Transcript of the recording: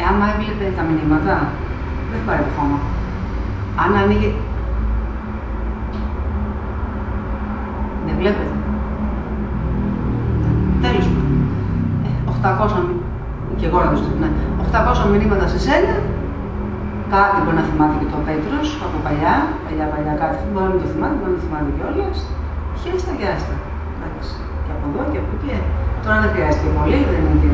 Εάν έβλεπε τα μηνύματα, δεν πάρει το. Αν ανοίγει. Ναι, δεν βλέπετε. Τέλος ε, πάντων. 800. Και εγώ ρωτήσω, ναι. 800 μηνύματα σε σένα. Κάτι μπορεί να θυμάται και το Πέτρος από παλιά, παλιά, παλιά κάτι. Μπορεί να μην το θυμάται, μπορεί να το θυμάται κιόλας. Χέστα και άστα. Εντάξει. Και από εδώ και από εκεί. Τώρα δεν χρειάζεται πολύ, δεν είναι.